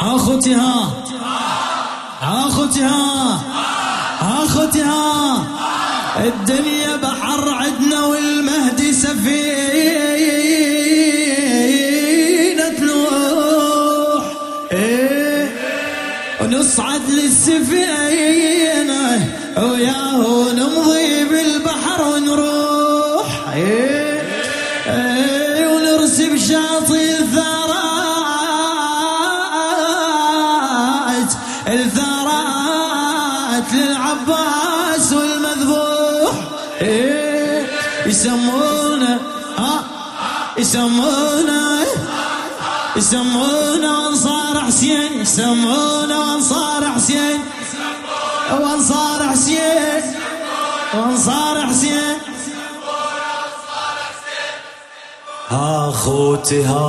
آخوتها. آخوتها. آخوتها. الدنيا بحر عدنا والمهدي سفينة نوح. إيه. ونصعد للسفينة وياه نمضي بالبحر ونروح. إيه. إيه. ونرسم شاطئ الثارات يسمونه يسمونه انصار حسين يسمونه انصار حسين وانصار حسين وانصار حسين. اخوتها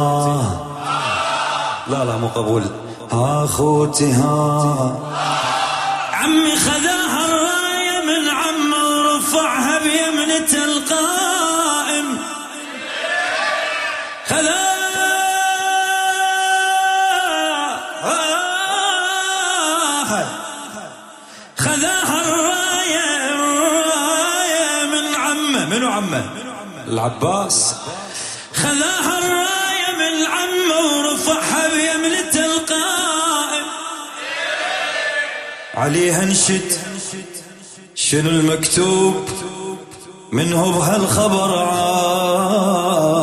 لا لا مو قبول. اخوتها عمي خذاها منو عمه؟ العباس. خذاها الراية من عمه ورفعها بيمنة القائم عليها انشد. شنو المكتوب؟ منه بهالخبر عالم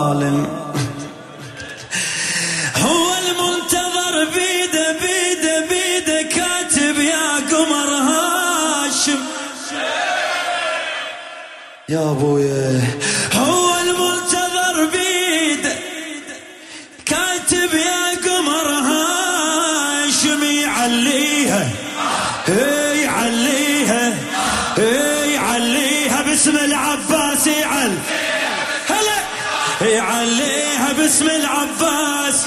يا أبويا هو المنتظر بيده كاتب يا قمر هاشم يعليها إيه يعليها إيه يعليها باسم العباس يعل هلا يعليها باسم العباس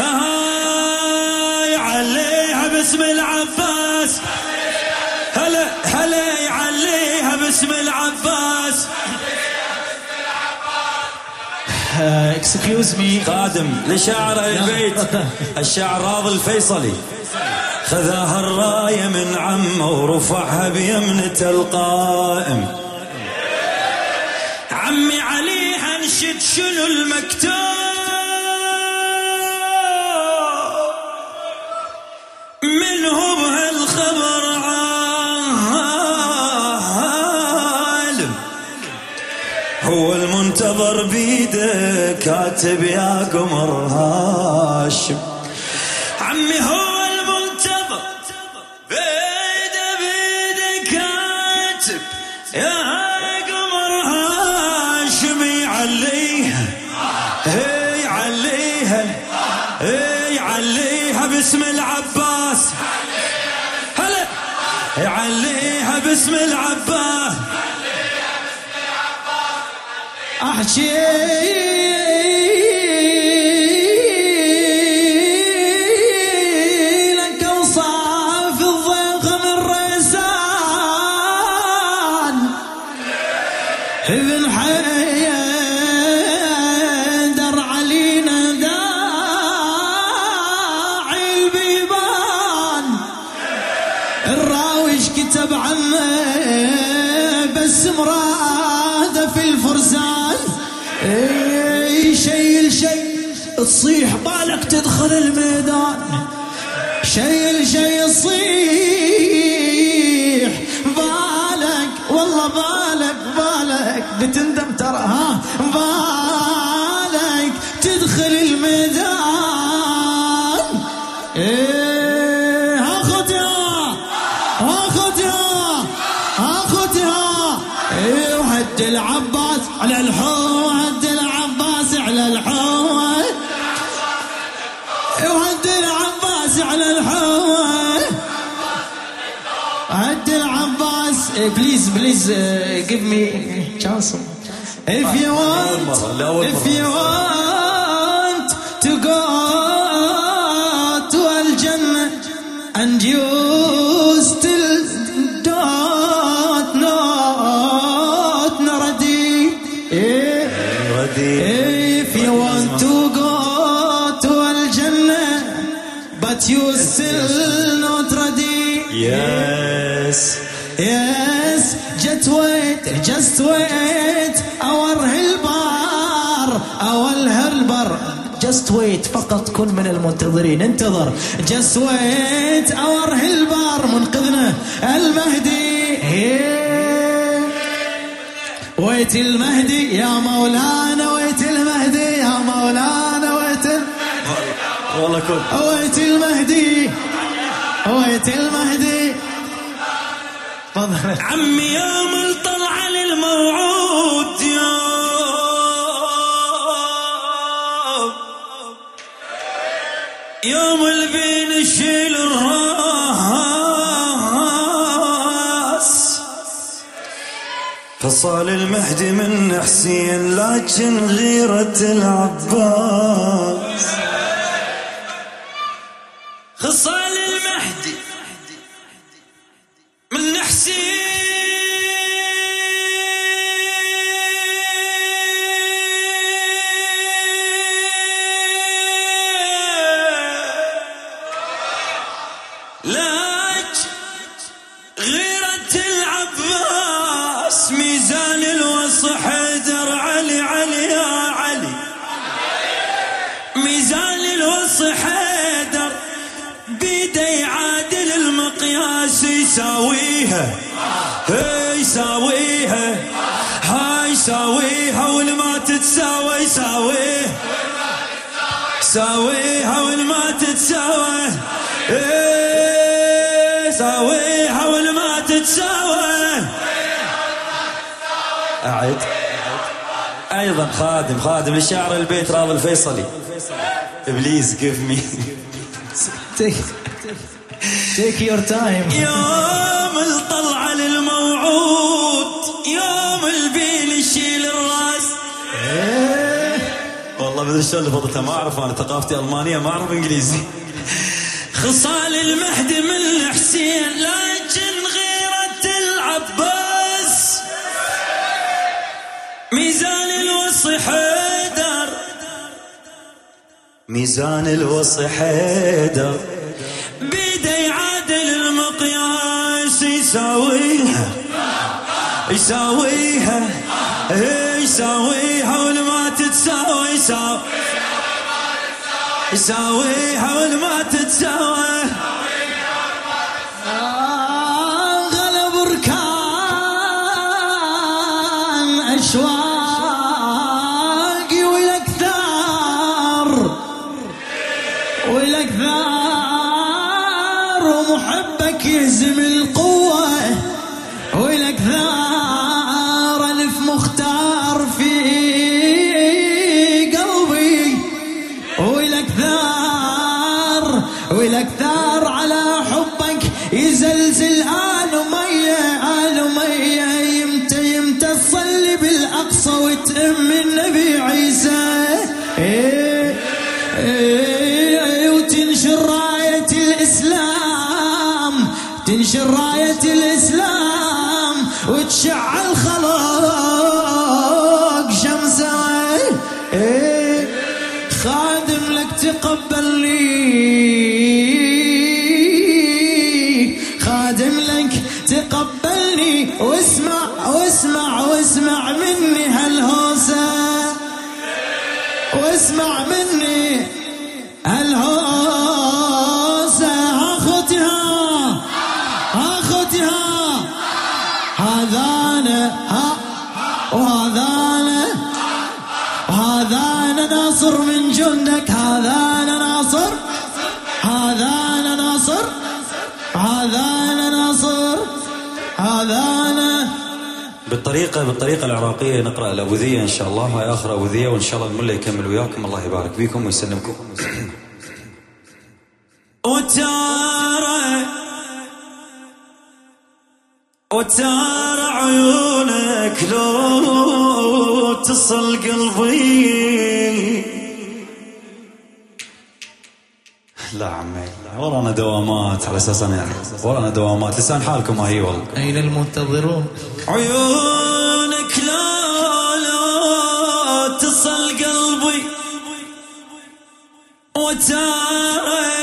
آه يعليها باسم العباس. هلا هلا يعليها باسم العباس. excuse me خادم لشاعر البيت. الشاعر راضي الفيصلي. خذاها الراية من عمه ورفعها بيمنة القائم. عمي عليها انشد شنو المكتوب؟ المنتظر بيده كاتب يا قمر هاشم. عمي هو المنتظر بيده بيده كاتب يا قمر هاشم. يعليها هي عليها إيه يعليها باسم العباس. هلا يعليها باسم العباس. احكي تصيح بالك تدخل الميدان. شيل شي تصيح بالك والله بالك بالك. بتندم ترى ها؟ بالك. هد العباس بليز بليز give me chance if you want if you want to go to الجنة and you still don't not not ready eh? if you want to go to الجنة but you still not ready. Yes. Yes, just wait, just wait. Our helper, our helper. Just wait فقط كن من المنتظرين انتظر just wait our helper منقذنا المهدي ويت المهدي يا مولانا ويت المهدي يا مولانا ويت والله كل ويت المهدي ويت المهدي عمي يوم الطلعة للموعود يوم يوم البين الشيل الراس. فصال المهدي من حسين لكن غيرة العباس. المقياس يساويها. هي يساويها. هاي يساويها. والما تتساوى يساويها. ساويها والما تتساوى. إيه ساويها والما تتساوى. أعد أيضا خادم خادم لشاعر البيت راضي الفيصلي. please give me take take your time. يوم الطلعة للموعود يوم البين يشيل الراس. والله بدل شلون لفظتها ما أعرف أنا ثقافتي ألمانية ما أعرف إنجليزي. خصال المهدي من حسين لكن غيرة العباس ميزان الوصي حيدر. ميزان الوصي حيدر. يساويها يساويها إيه يساويها والما تتساوي يساوي يساويها والما تتساوي والأكثار والأكثار على حبك يزلزل آل مية آل مية يمتى يمتى تصلي بالأقصى وتأم النبي عيسى؟ إيه إيه وتنشر راية الإسلام تنشر راية الإسلام وتشع الخلق شمسة. إيه. لك تقبلني خادم لك تقبلني. واسمع واسمع واسمع مني هالهوسة. واسمع مني هالهوسة. هاخدها هاخدها هذا أنا وهذا ناصر من جندك هذا أنا ناصر. هذا أنا ناصر. هذا أنا ناصر. هذا أنا بالطريقة بالطريقة العراقية نقرأ الأبوذية إن شاء الله هاي آخر أبوذية وإن شاء الله الملا يكمل وياكم. الله يبارك فيكم ويسلمكم. وتارى وتارى عيونك لو تصل قلبي. لا عمي ورانا دوامات على أساس أنا. يعني ورانا دوامات. لسان حالكم هاي والله. أين المنتظرون؟ عيونك لا لا تصل قلبي. وتارى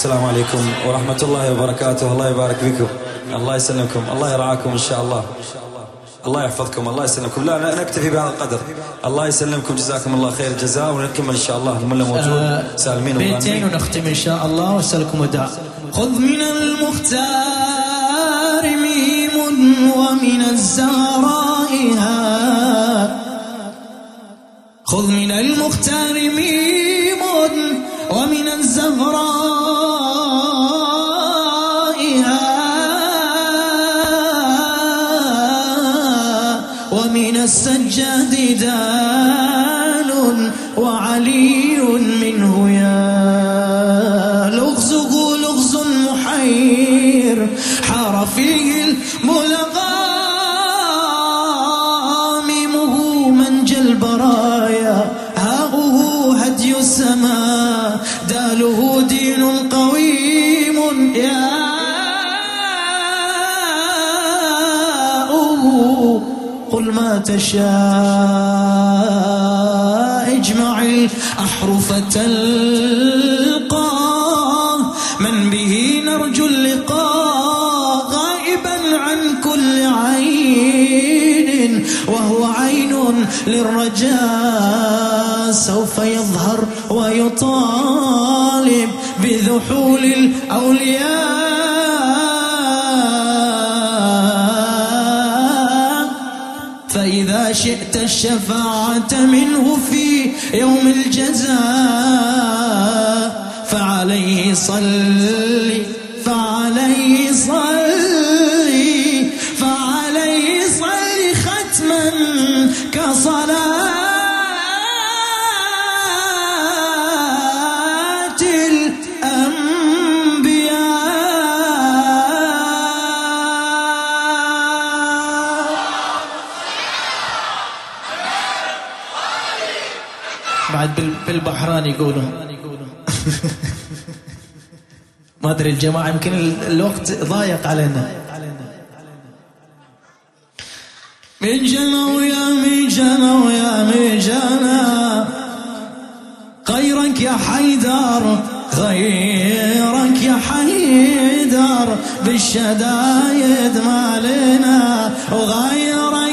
والسلام عليكم ورحمة الله وبركاته. الله يبارك فيكم. الله يسلمكم. الله يرعاكم إن شاء الله. الله يحفظكم. الله يسلمكم. لا نكتفي بهذا القدر. الله يسلمكم. جزاكم الله خير الجزاء. ونكمل إن شاء الله. الملا موجود سالمين بيتين ونختم إن شاء الله. وأسألكم الدعاء. خذ من المختار ميم ومن الزهراء خذ من المختار ميم ومن الزهراء السجاد دال وعلي منه يا لغزه لغز محير حار فيه الملغاممه منجى البرايا هاؤه هدي السماء داله دين قل ما تشاء اجمع الأحرف تلقى من به نرجو اللقاء غائبا عن كل عين وهو عين للرجاء سوف يظهر ويطالب بذحول الأولياء. فإذا شئت الشفاعة منه في يوم الجزاء فعليه صل فعليه صل فعليه صل ختما كصلاة بالبحران يقولوا ما أدري الجماعة يمكن ال- الوقت ضايق علينا. من جنى ويا من جنى ويا من جنى غيرك يا حيدر غيرك يا حيدر. بالشدايد مالنا وغيرك